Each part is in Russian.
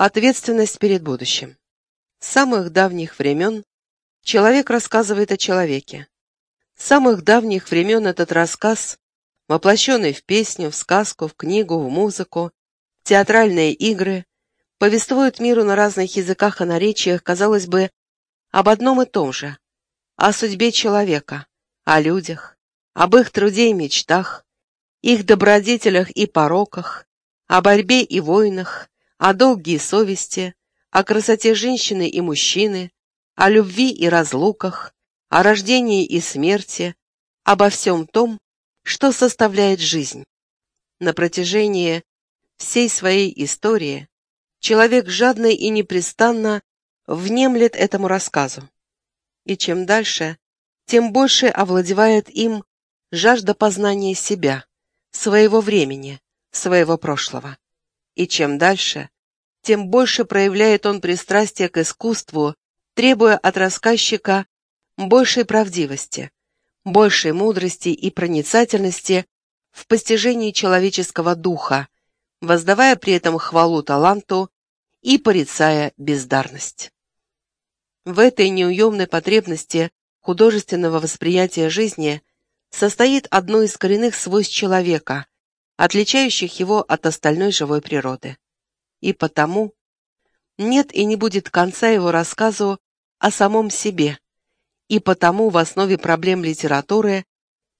Ответственность перед будущим. С самых давних времен человек рассказывает о человеке. С самых давних времен этот рассказ, воплощенный в песню, в сказку, в книгу, в музыку, в театральные игры, повествует миру на разных языках и наречиях, казалось бы, об одном и том же, о судьбе человека, о людях, об их труде и мечтах, их добродетелях и пороках, о борьбе и войнах, о долге и совести, о красоте женщины и мужчины, о любви и разлуках, о рождении и смерти, обо всем том, что составляет жизнь. На протяжении всей своей истории человек жадно и непрестанно внемлет этому рассказу. И чем дальше, тем больше овладевает им жажда познания себя, своего времени, своего прошлого. И чем дальше, тем больше проявляет он пристрастие к искусству, требуя от рассказчика большей правдивости, большей мудрости и проницательности в постижении человеческого духа, воздавая при этом хвалу таланту и порицая бездарность. В этой неуемной потребности художественного восприятия жизни состоит одно из коренных свойств человека, отличающих его от остальной живой природы. И потому нет и не будет конца его рассказу о самом себе, и потому в основе проблем литературы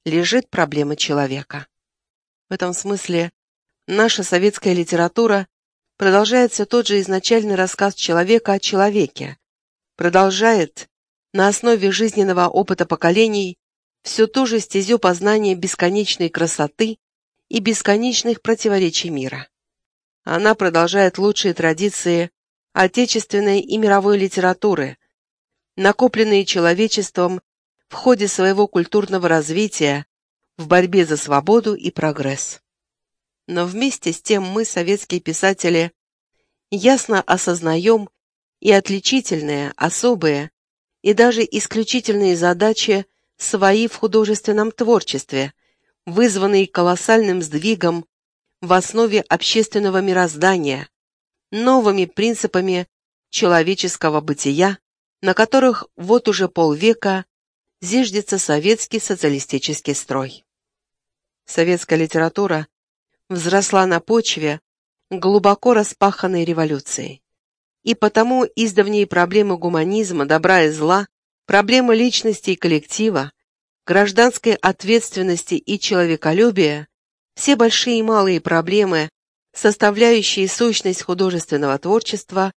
лежит проблема человека. В этом смысле наша советская литература продолжает все тот же изначальный рассказ человека о человеке, продолжает на основе жизненного опыта поколений всю ту же стезю познания бесконечной красоты и бесконечных противоречий мира. Она продолжает лучшие традиции отечественной и мировой литературы, накопленные человечеством в ходе своего культурного развития в борьбе за свободу и прогресс. Но вместе с тем мы, советские писатели, ясно осознаем и отличительные, особые и даже исключительные задачи свои в художественном творчестве, вызванные колоссальным сдвигом в основе общественного мироздания, новыми принципами человеческого бытия, на которых вот уже полвека зиждется советский социалистический строй. Советская литература взросла на почве глубоко распаханной революцией. И потому издавние проблемы гуманизма, добра и зла, проблемы личности и коллектива, гражданской ответственности и человеколюбия, все большие и малые проблемы, составляющие сущность художественного творчества,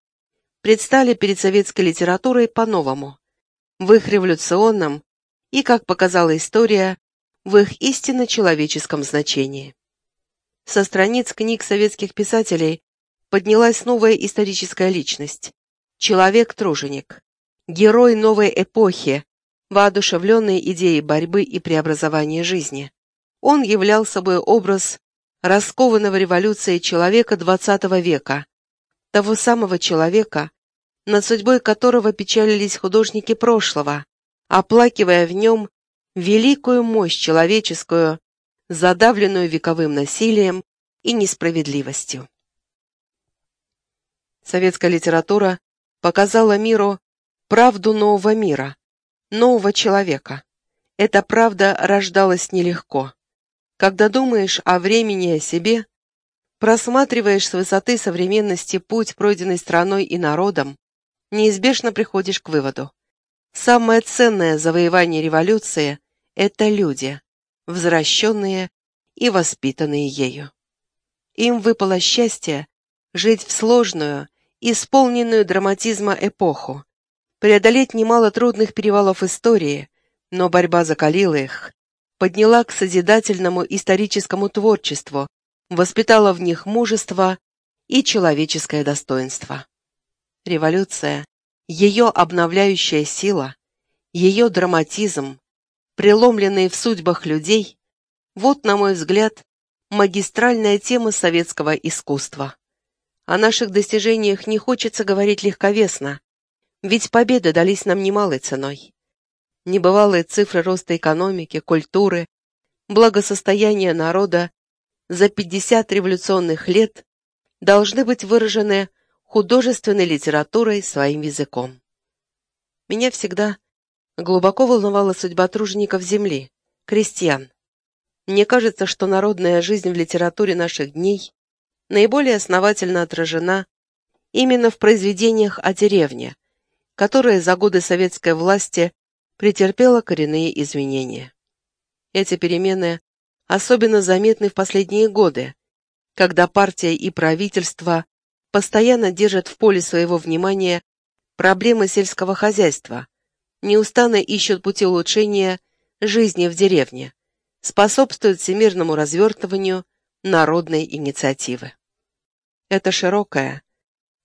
предстали перед советской литературой по-новому, в их революционном и, как показала история, в их истинно человеческом значении. Со страниц книг советских писателей поднялась новая историческая личность – человек-труженик, герой новой эпохи, воодушевленный идеей борьбы и преобразования жизни. Он являл собой образ раскованного революцией человека XX века, того самого человека, над судьбой которого печалились художники прошлого, оплакивая в нем великую мощь человеческую, задавленную вековым насилием и несправедливостью. Советская литература показала миру правду нового мира, нового человека. Эта правда рождалась нелегко. Когда думаешь о времени и о себе, просматриваешь с высоты современности путь, пройденный страной и народом, неизбежно приходишь к выводу. Самое ценное завоевание революции – это люди, возвращенные и воспитанные ею. Им выпало счастье жить в сложную, исполненную драматизма эпоху, преодолеть немало трудных перевалов истории, но борьба закалила их, подняла к созидательному историческому творчеству, воспитала в них мужество и человеческое достоинство. Революция, ее обновляющая сила, ее драматизм, преломленные в судьбах людей, вот, на мой взгляд, магистральная тема советского искусства. О наших достижениях не хочется говорить легковесно, ведь победы дались нам немалой ценой. Небывалые цифры роста экономики, культуры, благосостояния народа за 50 революционных лет должны быть выражены художественной литературой своим языком. Меня всегда глубоко волновала судьба тружеников земли, крестьян. Мне кажется, что народная жизнь в литературе наших дней наиболее основательно отражена именно в произведениях о деревне, которая за годы советской власти претерпела коренные изменения. Эти перемены особенно заметны в последние годы, когда партия и правительство постоянно держат в поле своего внимания проблемы сельского хозяйства, неустанно ищут пути улучшения жизни в деревне, способствуют всемирному развертыванию народной инициативы. Это широкая,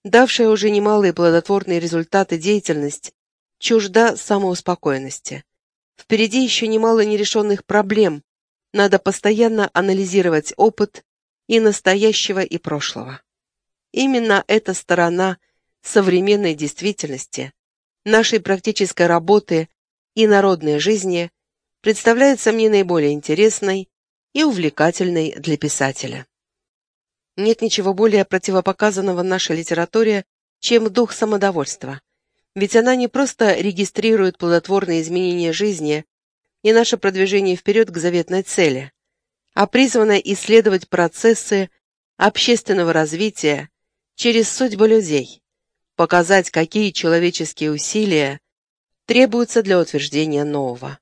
давшая уже немалые плодотворные результаты деятельность, чужда самоуспокоенности. Впереди еще немало нерешенных проблем, надо постоянно анализировать опыт и настоящего, и прошлого. Именно эта сторона современной действительности, нашей практической работы и народной жизни представляется мне наиболее интересной и увлекательной для писателя. Нет ничего более противопоказанного нашей литературе, чем дух самодовольства. Ведь она не просто регистрирует плодотворные изменения жизни и наше продвижение вперед к заветной цели, а призвана исследовать процессы общественного развития через судьбы людей, показать, какие человеческие усилия требуются для утверждения нового.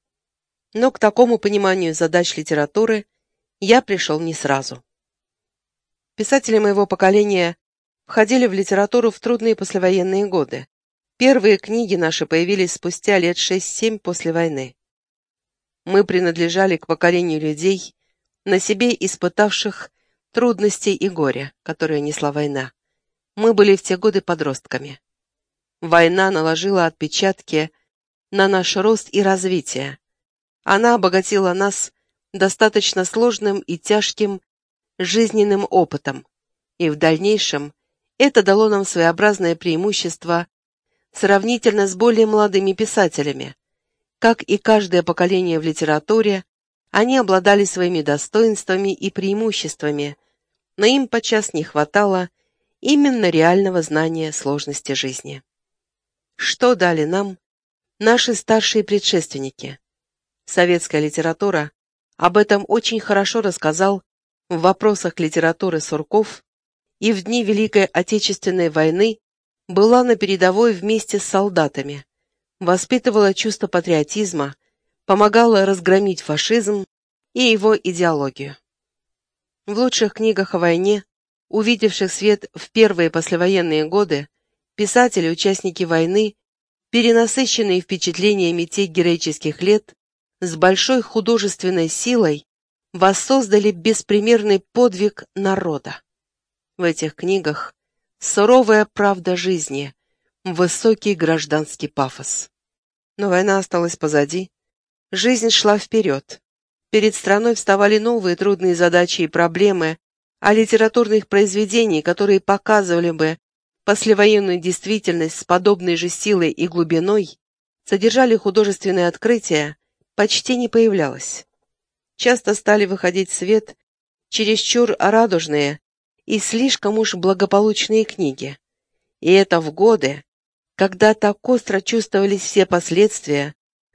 Но к такому пониманию задач литературы я пришел не сразу. Писатели моего поколения входили в литературу в трудные послевоенные годы. Первые книги наши появились спустя лет шесть-семь после войны. Мы принадлежали к поколению людей, на себе испытавших трудностей и горя, которые несла война. Мы были в те годы подростками. Война наложила отпечатки на наш рост и развитие. Она обогатила нас достаточно сложным и тяжким жизненным опытом, и в дальнейшем это дало нам своеобразное преимущество сравнительно с более молодыми писателями. Как и каждое поколение в литературе, они обладали своими достоинствами и преимуществами, но им подчас не хватало именно реального знания сложности жизни. Что дали нам наши старшие предшественники? Советская литература об этом очень хорошо рассказал в вопросах литературы Сурков и в дни Великой Отечественной войны была на передовой вместе с солдатами, воспитывала чувство патриотизма, помогала разгромить фашизм и его идеологию. В лучших книгах о войне, увидевших свет в первые послевоенные годы, писатели, участники войны, перенасыщенные впечатлениями тех героических лет, с большой художественной силой воссоздали беспримерный подвиг народа. В этих книгах суровая правда жизни, высокий гражданский пафос. Но война осталась позади, жизнь шла вперед. Перед страной вставали новые трудные задачи и проблемы, а литературных произведений, которые показывали бы послевоенную действительность с подобной же силой и глубиной, содержали художественные открытия, почти не появлялось часто стали выходить в свет чересчур радужные и слишком уж благополучные книги. И это в годы, когда так остро чувствовались все последствия,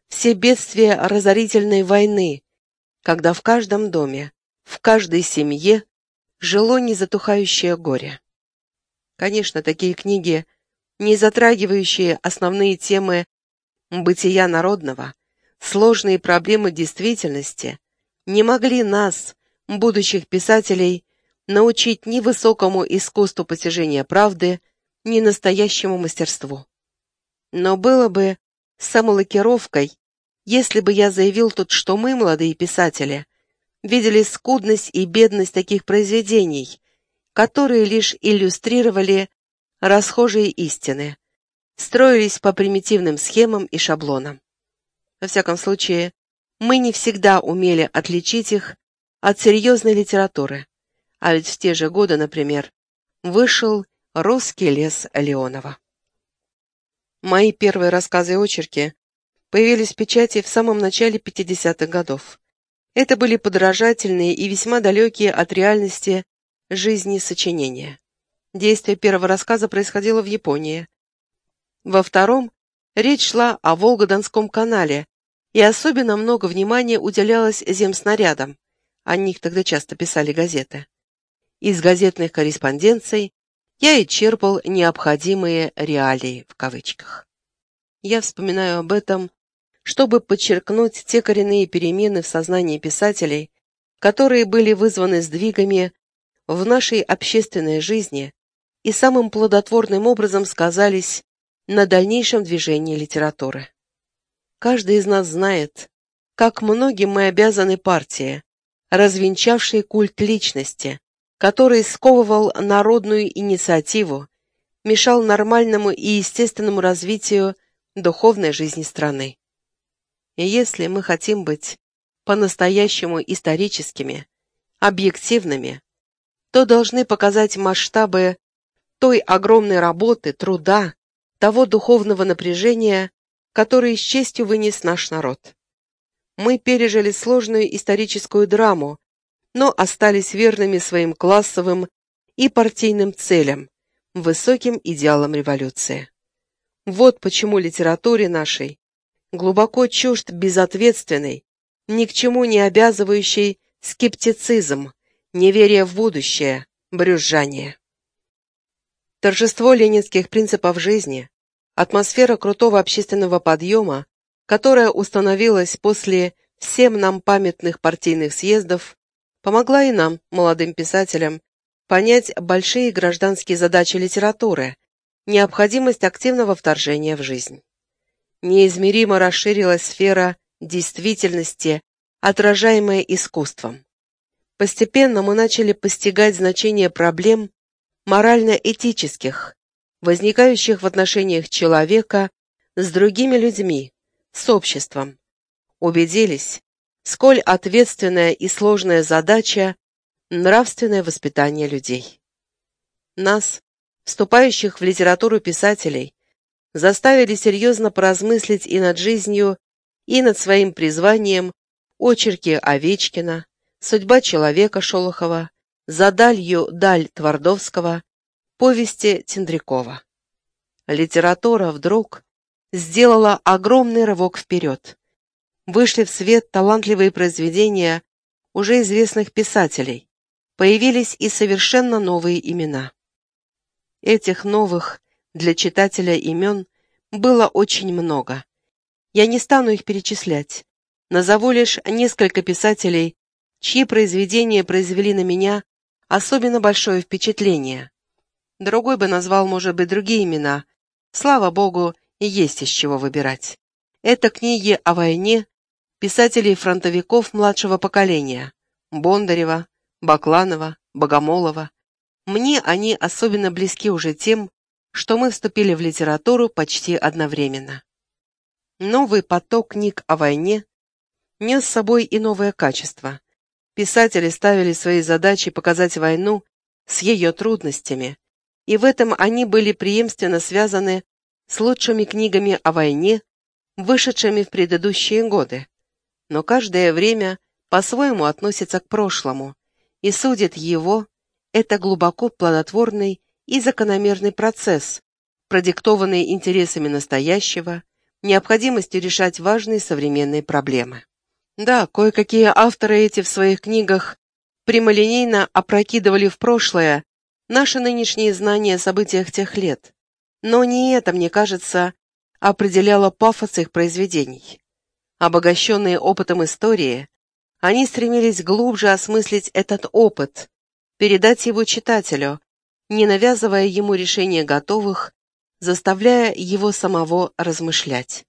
все бедствия разорительной войны, когда в каждом доме, в каждой семье жило незатухающее горе. Конечно, такие книги, не затрагивающие основные темы бытия народного, сложные проблемы действительности, не могли нас, будущих писателей, научить ни высокому искусству постижения правды, ни настоящему мастерству. Но было бы самолакировкой, если бы я заявил тут, что мы, молодые писатели, видели скудность и бедность таких произведений, которые лишь иллюстрировали расхожие истины, строились по примитивным схемам и шаблонам. Во всяком случае, мы не всегда умели отличить их от серьезной литературы, а ведь в те же годы, например, вышел «Русский лес» Леонова. Мои первые рассказы и очерки появились в печати в самом начале 50-х годов. Это были подражательные и весьма далекие от реальности жизни сочинения. Действие первого рассказа происходило в Японии. Во втором речь шла о Волгодонском канале, и особенно много внимания уделялось земснарядам. О них тогда часто писали газеты. Из газетных корреспонденций я и черпал необходимые реалии в кавычках. Я вспоминаю об этом, чтобы подчеркнуть те коренные перемены в сознании писателей, которые были вызваны сдвигами в нашей общественной жизни и самым плодотворным образом сказались на дальнейшем движении литературы. Каждый из нас знает, как многим мы обязаны партии, развенчавшей культ личности, который сковывал народную инициативу, мешал нормальному и естественному развитию духовной жизни страны. И если мы хотим быть по-настоящему историческими, объективными, то должны показать масштабы той огромной работы, труда, того духовного напряжения, которое с честью вынес наш народ. Мы пережили сложную историческую драму, но остались верными своим классовым и партийным целям, высоким идеалам революции. Вот почему литературе нашей глубоко чужд безответственный, ни к чему не обязывающий скептицизм, неверие в будущее, брюзжание. Торжество ленинских принципов жизни, атмосфера крутого общественного подъема, которая установилась после всем нам памятных партийных съездов, помогла и нам, молодым писателям, понять большие гражданские задачи литературы, необходимость активного вторжения в жизнь. Неизмеримо расширилась сфера действительности, отражаемая искусством. Постепенно мы начали постигать значение проблем морально-этических, возникающих в отношениях человека с другими людьми, с обществом. Убедились, сколь ответственная и сложная задача нравственное воспитание людей. Нас, вступающих в литературу писателей, заставили серьезно поразмыслить и над жизнью, и над своим призванием очерки Овечкина, судьба человека Шолохова, за далью даль Твардовского, повести Тендрякова. Литература вдруг сделала огромный рывок вперед. Вышли в свет талантливые произведения уже известных писателей, появились и совершенно новые имена. Этих новых для читателя имен было очень много. Я не стану их перечислять. Назову лишь несколько писателей, чьи произведения произвели на меня особенно большое впечатление. Другой бы назвал, может быть, другие имена. Слава богу, и есть из чего выбирать. Это книги о войне писателей-фронтовиков младшего поколения. Бондарева, Бакланова, Богомолова. Мне они особенно близки уже тем, что мы вступили в литературу почти одновременно. Новый поток книг о войне нес с собой и новое качество. Писатели ставили своей задачей показать войну с ее трудностями, и в этом они были преемственно связаны с лучшими книгами о войне, вышедшими в предыдущие годы. Но каждое время по-своему относится к прошлому, и судит его, это глубоко плодотворный и закономерный процесс, продиктованный интересами настоящего, необходимостью решать важные современные проблемы. Да, кое-какие авторы эти в своих книгах прямолинейно опрокидывали в прошлое наши нынешние знания о событиях тех лет, но не это, мне кажется, определяло пафос их произведений. Обогащенные опытом истории, они стремились глубже осмыслить этот опыт, передать его читателю, не навязывая ему решения готовых, заставляя его самого размышлять.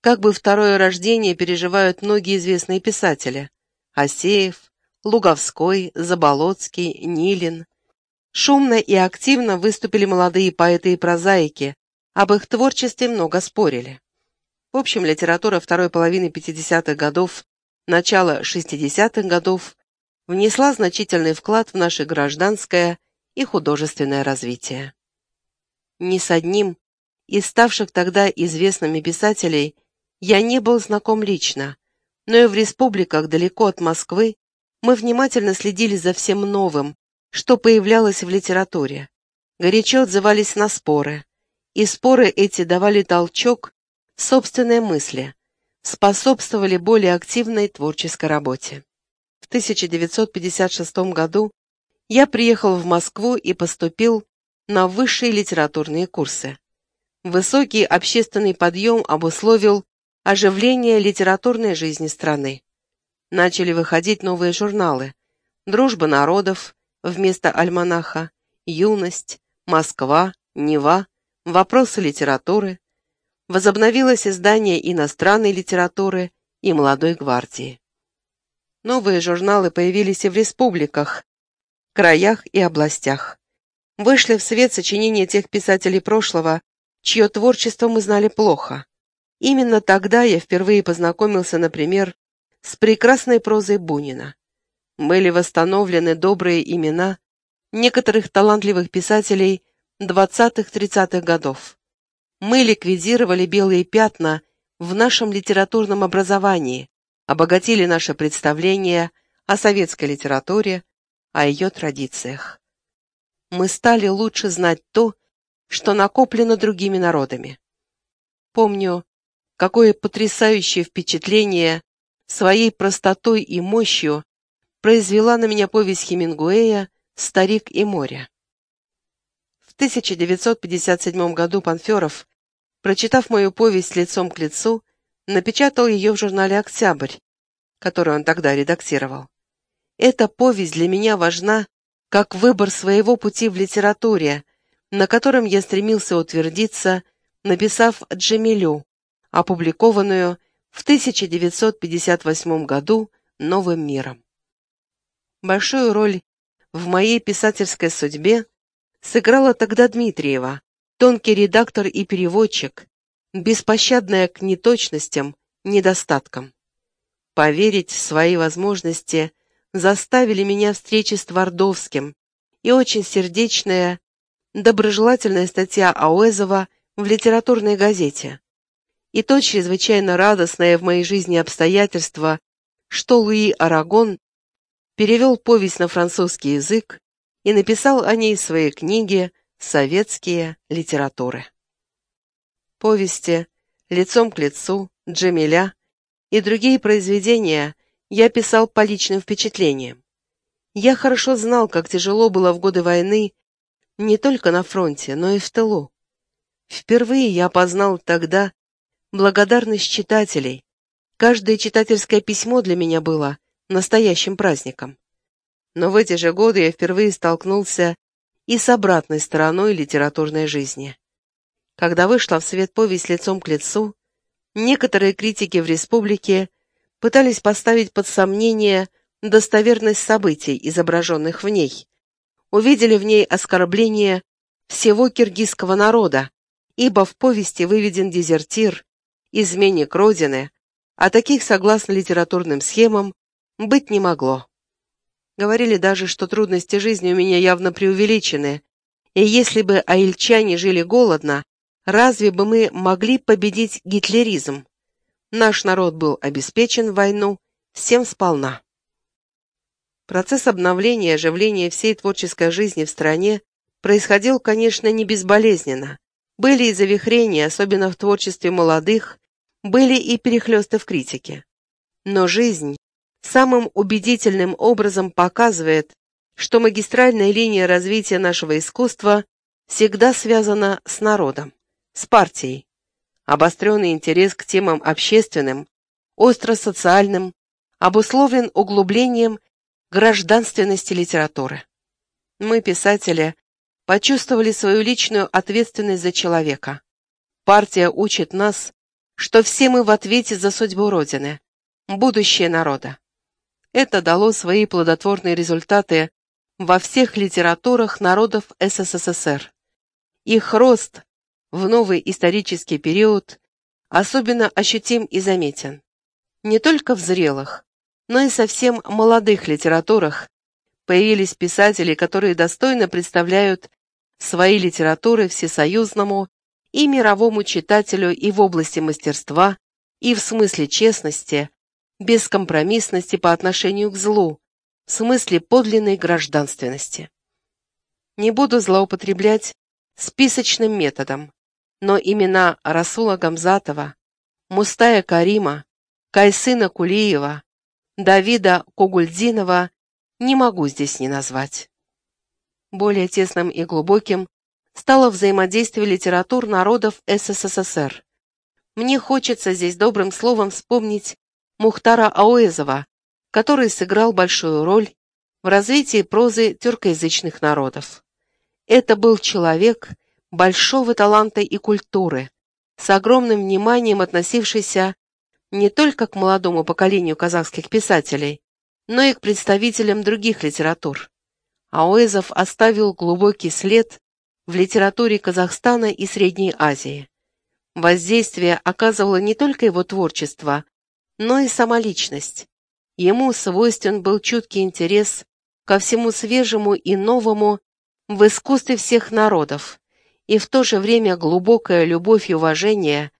Как бы второе рождение переживают многие известные писатели – Асеев, Луговской, Заболоцкий, Нилин. Шумно и активно выступили молодые поэты и прозаики, об их творчестве много спорили. В общем, литература второй половины 50-х годов, начала 60-х годов внесла значительный вклад в наше гражданское и художественное развитие. Ни с одним из ставших тогда известными писателей я не был знаком лично, но и в республиках далеко от Москвы мы внимательно следили за всем новым, что появлялось в литературе, горячо отзывались на споры, и споры эти давали толчок собственной мысли, способствовали более активной творческой работе. В 1956 году я приехал в Москву и поступил на высшие литературные курсы. Высокий общественный подъем обусловил оживление литературной жизни страны. Начали выходить новые журналы «Дружба народов» вместо альманаха, «Юность», «Москва», «Нева», «Вопросы литературы». Возобновилось издание иностранной литературы и «Молодой гвардии». Новые журналы появились и в республиках, краях и областях. Вышли в свет сочинения тех писателей прошлого, чье творчество мы знали плохо. Именно тогда я впервые познакомился, например, с прекрасной прозой Бунина. Были восстановлены добрые имена некоторых талантливых писателей 20-30-х годов. Мы ликвидировали белые пятна в нашем литературном образовании, обогатили наше представление о советской литературе, о ее традициях. Мы стали лучше знать то, что накоплено другими народами. Помню, какое потрясающее впечатление своей простотой и мощью произвела на меня повесть Хемингуэя «Старик и море». В 1957 году Панферов, прочитав мою повесть «Лицом к лицу», напечатал ее в журнале «Октябрь», который он тогда редактировал. Эта повесть для меня важна как выбор своего пути в литературе, на котором я стремился утвердиться, написав «Джемилю», опубликованную в 1958 году «Новым миром». Большую роль в моей писательской судьбе сыграла тогда Дмитриева, тонкий редактор и переводчик, беспощадная к неточностям, недостаткам. Поверить в свои возможности заставили меня встречи с Твардовским и очень сердечная, доброжелательная статья Ауэзова в литературной газете. И то чрезвычайно радостное в моей жизни обстоятельство, что Луи Арагон перевел повесть на французский язык и написал о ней свои книги «Советские литературы». Повести «Лицом к лицу», «Джамиля» и другие произведения я писал по личным впечатлениям. Я хорошо знал, как тяжело было в годы войны не только на фронте, но и в тылу. Впервые я познал тогда благодарность читателей. Каждое читательское письмо для меня было настоящим праздником. Но в эти же годы я впервые столкнулся и с обратной стороной литературной жизни. Когда вышла в свет повесть «Лицом к лицу», некоторые критики в республике пытались поставить под сомнение достоверность событий, изображенных в ней. Увидели в ней оскорбление всего киргизского народа, ибо в повести выведен дезертир, изменник Родины, а таких, согласно литературным схемам, быть не могло. Говорили даже, что трудности жизни у меня явно преувеличены, и если бы аильчане жили голодно, разве бы мы могли победить гитлеризм? Наш народ был обеспечен войну всем сполна. Процесс обновления и оживления всей творческой жизни в стране происходил, конечно, не безболезненно. Были и завихрения, особенно в творчестве молодых, были и перехлесты в критике. Но жизнь самым убедительным образом показывает, что магистральная линия развития нашего искусства всегда связана с народом, с партией, Обостренный интерес к темам общественным, остро-социальным, обусловлен углублением гражданственности литературы. Мы, писатели, почувствовали свою личную ответственность за человека. Партия учит нас, что все мы в ответе за судьбу Родины, будущее народа. Это дало свои плодотворные результаты во всех литературах народов СССР. Их рост в новый исторический период особенно ощутим и заметен. Не только в зрелых, но и совсем молодых литературах появились писатели, которые достойно представляют свои литературы всесоюзному и мировому читателю и в области мастерства, и в смысле честности, бескомпромиссности по отношению к злу, в смысле подлинной гражданственности. Не буду злоупотреблять списочным методом, но имена Расула Гамзатова, Мустая Карима, Кайсына Кулиева, Давида Когульдинова не могу здесь не назвать. Более тесным и глубоким стало взаимодействие литератур народов СССР. Мне хочется здесь добрым словом вспомнить Мухтара Ауэзова, который сыграл большую роль в развитии прозы тюркоязычных народов. Это был человек большого таланта и культуры, с огромным вниманием относившийся не только к молодому поколению казахских писателей, но и к представителям других литератур. Ауэзов оставил глубокий след в литературе Казахстана и Средней Азии. Воздействие оказывало не только его творчество, но и сама личность. Ему свойствен был чуткий интерес ко всему свежему и новому в искусстве всех народов и в то же время глубокая любовь и уважение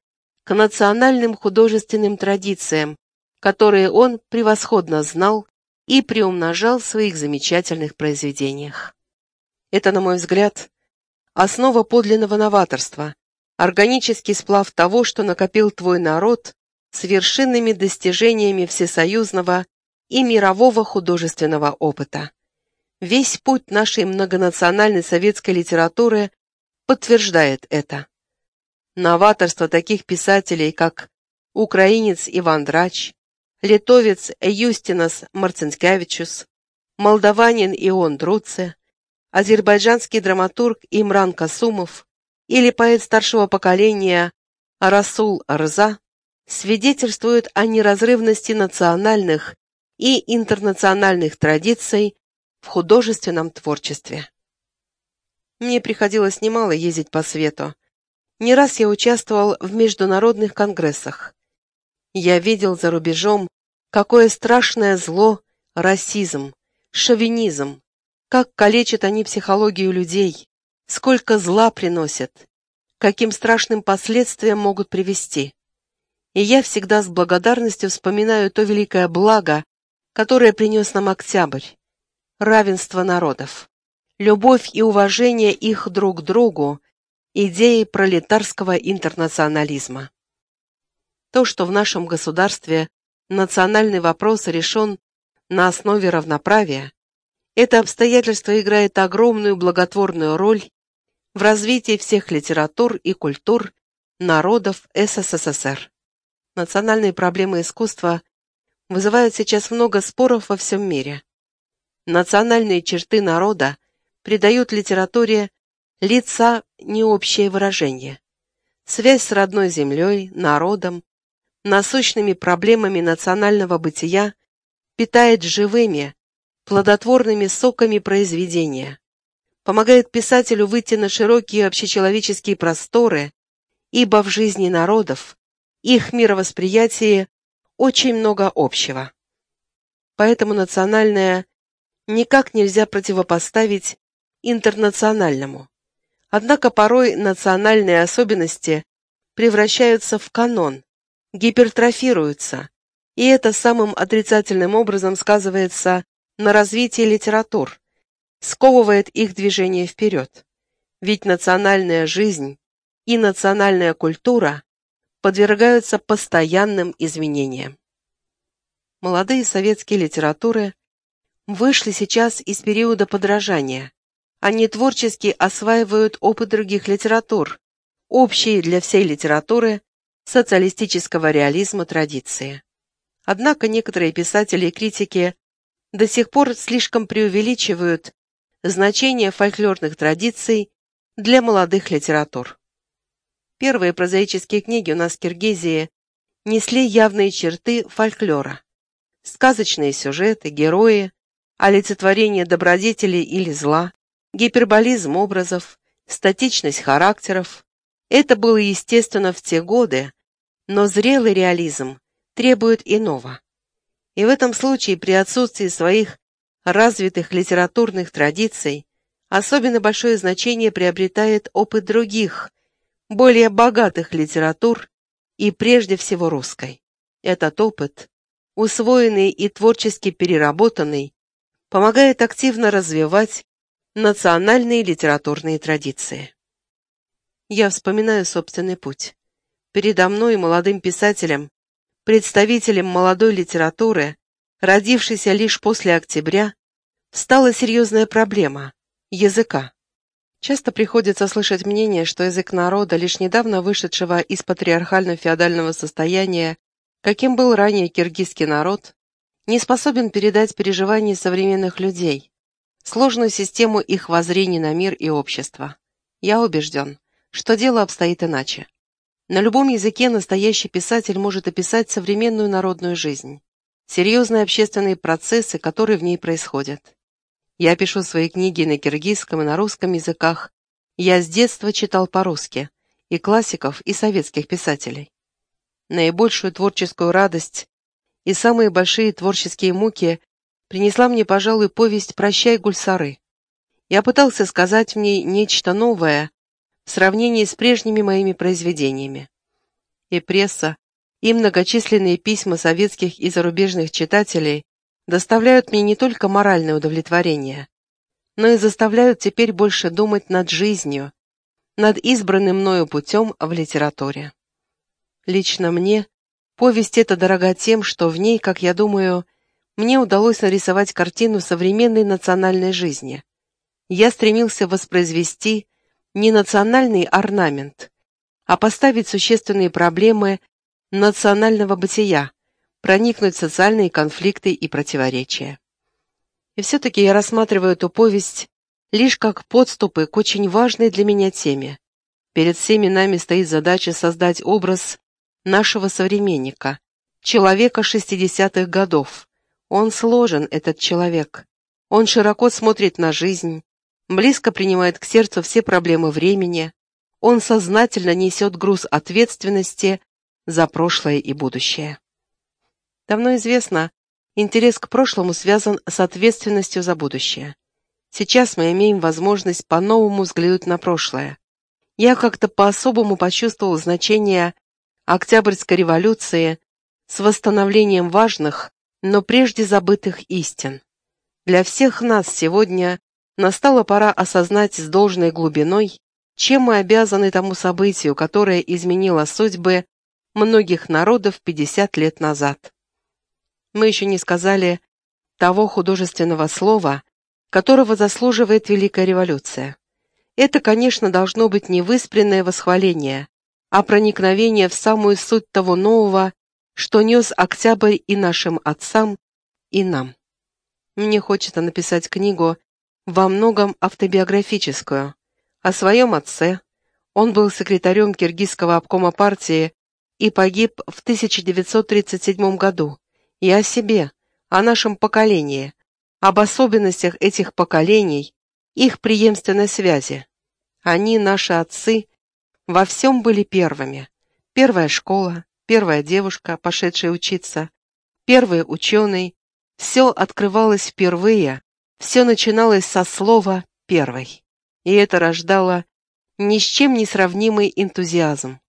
к национальным художественным традициям, которые он превосходно знал и приумножал в своих замечательных произведениях. Это, на мой взгляд, основа подлинного новаторства, органический сплав того, что накопил твой народ с вершинными достижениями всесоюзного и мирового художественного опыта. Весь путь нашей многонациональной советской литературы подтверждает это. Новаторство таких писателей, как украинец Иван Драч, литовец Юстинас Марцинскевичус, молдаванин Ион Друце, азербайджанский драматург Имран Касумов или поэт старшего поколения Расул Рза свидетельствуют о неразрывности национальных и интернациональных традиций в художественном творчестве. Мне приходилось немало ездить по свету. Не раз я участвовал в международных конгрессах. Я видел за рубежом, какое страшное зло – расизм, шовинизм, как калечат они психологию людей, сколько зла приносят, каким страшным последствиям могут привести. И я всегда с благодарностью вспоминаю то великое благо, которое принес нам Октябрь, равенство народов, любовь и уважение их друг к другу, идеи пролетарского интернационализма. То, что в нашем государстве национальный вопрос решен на основе равноправия, это обстоятельство играет огромную благотворную роль в развитии всех литератур и культур народов СССР. Национальные проблемы искусства вызывают сейчас много споров во всем мире. Национальные черты народа придают литературе лица необщее выражение. Связь с родной землей, народом, насущными проблемами национального бытия питает живыми, плодотворными соками произведения, помогает писателю выйти на широкие общечеловеческие просторы, ибо в жизни народов, их мировосприятии очень много общего. Поэтому национальное никак нельзя противопоставить интернациональному. Однако порой национальные особенности превращаются в канон, гипертрофируются, и это самым отрицательным образом сказывается на развитии литератур, сковывает их движение вперед. Ведь национальная жизнь и национальная культура подвергаются постоянным изменениям. Молодые советские литературы вышли сейчас из периода подражания. Они творчески осваивают опыт других литератур, общие для всей литературы социалистического реализма традиции. Однако некоторые писатели и критики до сих пор слишком преувеличивают значение фольклорных традиций для молодых литератур. Первые прозаические книги у нас в Киргизии несли явные черты фольклора. Сказочные сюжеты, герои, олицетворение добродетели или зла, гиперболизм образов, статичность характеров. Это было естественно в те годы, но зрелый реализм требует иного. И в этом случае при отсутствии своих развитых литературных традиций особенно большое значение приобретает опыт других, более богатых литератур и прежде всего русской. Этот опыт, усвоенный и творчески переработанный, помогает активно развивать Национальные литературные традиции. Я вспоминаю собственный путь. Передо мной, молодым писателем, представителем молодой литературы, родившейся лишь после октября, стала серьезная проблема – языка. Часто приходится слышать мнение, что язык народа, лишь недавно вышедшего из патриархально-феодального состояния, каким был ранее киргизский народ, не способен передать переживания современных людей, сложную систему их воззрений на мир и общество. Я убежден, что дело обстоит иначе. На любом языке настоящий писатель может описать современную народную жизнь, серьезные общественные процессы, которые в ней происходят. Я пишу свои книги на киргизском и на русском языках. Я с детства читал по-русски, и классиков, и советских писателей. Наибольшую творческую радость и самые большие творческие муки принесла мне, пожалуй, повесть «Прощай, Гульсары». Я пытался сказать в ней нечто новое в сравнении с прежними моими произведениями. И пресса, и многочисленные письма советских и зарубежных читателей доставляют мне не только моральное удовлетворение, но и заставляют теперь больше думать над жизнью, над избранным мною путем в литературе. Лично мне повесть эта дорога тем, что в ней, как я думаю, мне удалось нарисовать картину современной национальной жизни. Я стремился воспроизвести не национальный орнамент, а поставить существенные проблемы национального бытия, проникнуть в социальные конфликты и противоречия. И все-таки я рассматриваю эту повесть лишь как подступы к очень важной для меня теме. Перед всеми нами стоит задача создать образ нашего современника, человека 60-х годов, он сложен, этот человек. Он широко смотрит на жизнь, близко принимает к сердцу все проблемы времени. Он сознательно несет груз ответственности за прошлое и будущее. Давно известно, интерес к прошлому связан с ответственностью за будущее. Сейчас мы имеем возможность по-новому взглянуть на прошлое. Я как-то по-особому почувствовал значение Октябрьской революции с восстановлением важных, но прежде забытых истин. Для всех нас сегодня настала пора осознать с должной глубиной, чем мы обязаны тому событию, которое изменило судьбы многих народов 50 лет назад. Мы еще не сказали того художественного слова, которого заслуживает Великая Революция. Это, конечно, должно быть не выспренное восхваление, а проникновение в самую суть того нового, что нес Октябрь и нашим отцам, и нам. Мне хочется написать книгу, во многом автобиографическую, о своем отце. Он был секретарем Киргизского обкома партии и погиб в 1937 году, и о себе, о нашем поколении, об особенностях этих поколений, их преемственной связи. Они, наши отцы, во всем были первыми. Первая школа, первая девушка, пошедшая учиться, первый ученый. Все открывалось впервые, все начиналось со слова «первый». И это рождало ни с чем не сравнимый энтузиазм.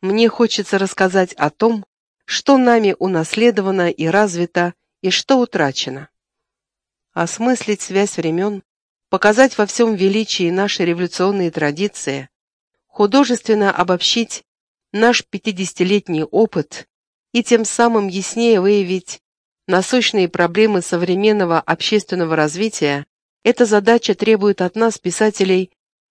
Мне хочется рассказать о том, что нами унаследовано и развито, и что утрачено. Осмыслить связь времен, показать во всем величии наши революционные традиции, художественно обобщить наш пятидесятилетний опыт и тем самым яснее выявить насущные проблемы современного общественного развития, эта задача требует от нас, писателей,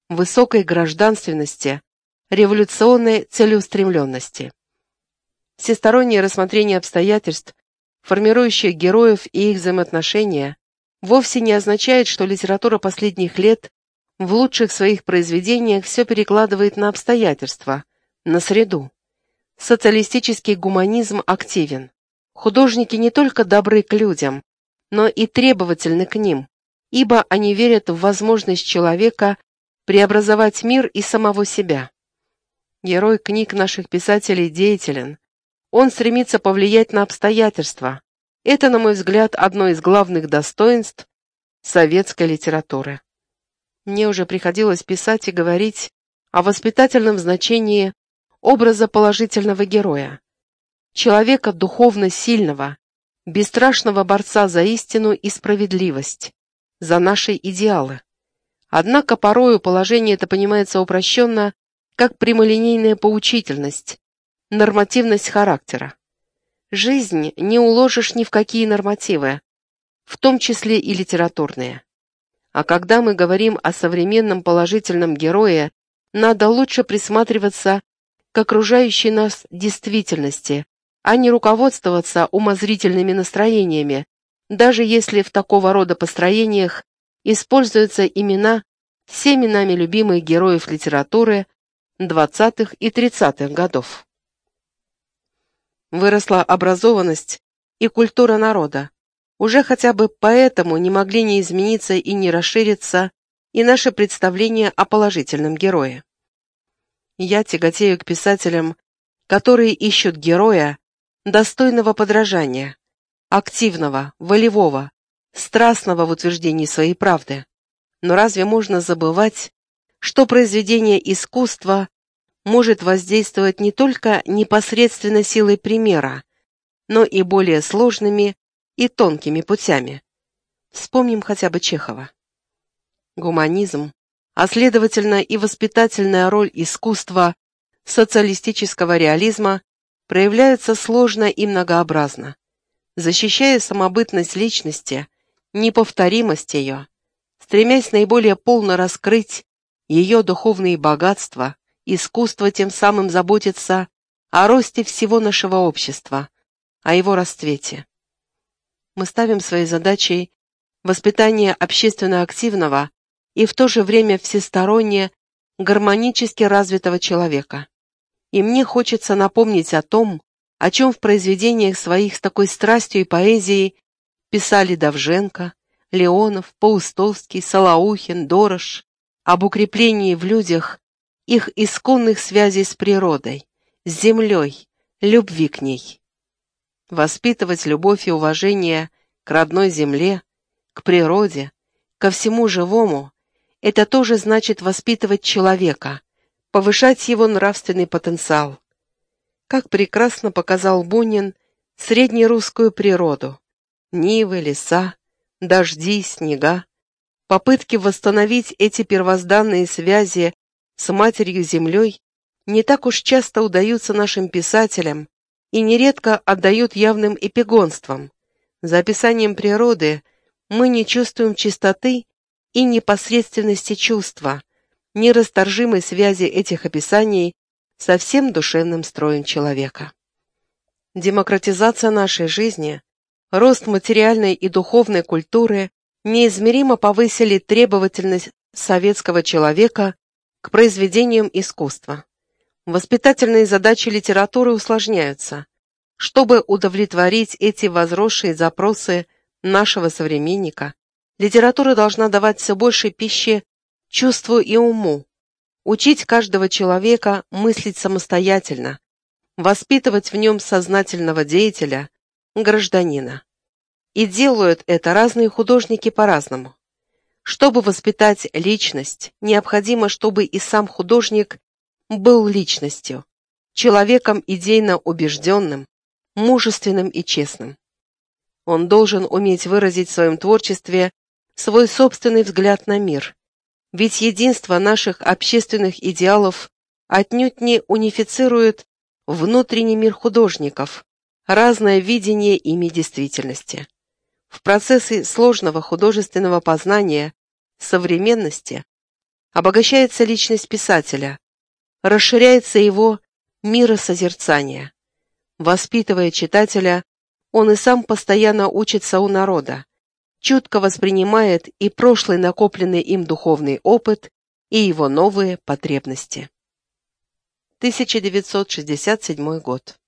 высокой гражданственности, революционной целеустремленности. Всестороннее рассмотрение обстоятельств, формирующих героев и их взаимоотношения, вовсе не означает, что литература последних лет в лучших своих произведениях все перекладывает на обстоятельства, на среду. Социалистический гуманизм активен. Художники не только добры к людям, но и требовательны к ним, ибо они верят в возможность человека преобразовать мир и самого себя. Герой книг наших писателей деятелен. Он стремится повлиять на обстоятельства. Это, на мой взгляд, одно из главных достоинств советской литературы. Мне уже приходилось писать и говорить о воспитательном значении образа положительного героя, человека духовно сильного, бесстрашного борца за истину и справедливость, за наши идеалы. Однако порою положение это понимается упрощенно как прямолинейная поучительность, нормативность характера. Жизнь не уложишь ни в какие нормативы, в том числе и литературные. А когда мы говорим о современном положительном герое, надо лучше присматриваться к окружающей нас действительности, а не руководствоваться умозрительными настроениями, даже если в такого рода построениях используются имена всеми нами любимых героев литературы 20-х и 30-х годов. Выросла образованность и культура народа. Уже хотя бы поэтому не могли не измениться и не расшириться и наши представления о положительном герое. Я тяготею к писателям, которые ищут героя, достойного подражания, активного, волевого, страстного в утверждении своей правды. Но разве можно забывать, что произведение искусства может воздействовать не только непосредственно силой примера, но и более сложными и тонкими путями? Вспомним хотя бы Чехова. Гуманизм, а следовательно и воспитательная роль искусства социалистического реализма проявляются сложно и многообразно. Защищая самобытность личности, неповторимость ее, стремясь наиболее полно раскрыть ее духовные богатства, искусство тем самым заботится о росте всего нашего общества, о его расцвете. Мы ставим своей задачей воспитание общественно активного и в то же время всесторонне гармонически развитого человека. И мне хочется напомнить о том, о чем в произведениях своих с такой страстью и поэзией писали Давженко, Леонов, Паустовский, Солоухин, Дорош, об укреплении в людях их исконных связей с природой, с землей, любви к ней. Воспитывать любовь и уважение к родной земле, к природе, ко всему живому – это тоже значит воспитывать человека, повышать его нравственный потенциал. Как прекрасно показал Бунин среднерусскую природу, нивы, леса, дожди, снега, попытки восстановить эти первозданные связи с матерью-землей не так уж часто удаются нашим писателям и нередко отдают явным эпигонством. За описанием природы мы не чувствуем чистоты и непосредственности чувства, нерасторжимой связи этих описаний со всем душевным строем человека. Демократизация нашей жизни рост материальной и духовной культуры неизмеримо повысили требовательность советского человека к произведениям искусства. Воспитательные задачи литературы усложняются. Чтобы удовлетворить эти возросшие запросы нашего современника, литература должна давать все больше пищи чувству и уму, учить каждого человека мыслить самостоятельно, воспитывать в нем сознательного деятеля, гражданина. И делают это разные художники по-разному. Чтобы воспитать личность, необходимо, чтобы и сам художник был личностью, человеком идейно убежденным, мужественным и честным. Он должен уметь выразить в своем творчестве свой собственный взгляд на мир, ведь единство наших общественных идеалов отнюдь не унифицирует внутренний мир художников, разное видение ими действительности. В процессе сложного художественного познания современности обогащается личность писателя, расширяется его миросозерцание. Воспитывая читателя, он и сам постоянно учится у народа, чутко воспринимает и прошлый накопленный им духовный опыт, и его новые потребности. 1967 год.